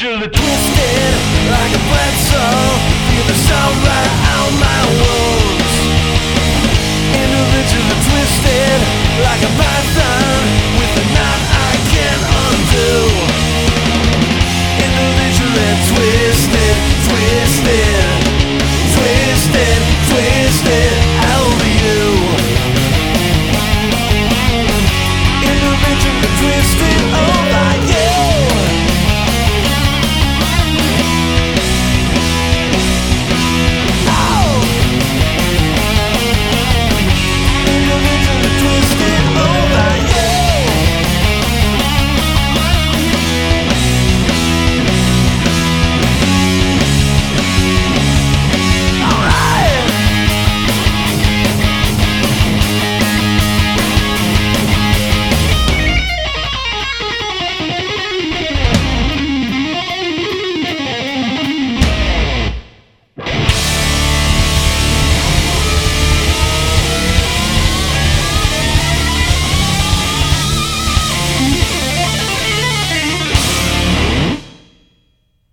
usually twisted like a pretzel. Feel the sunlight on my wounds.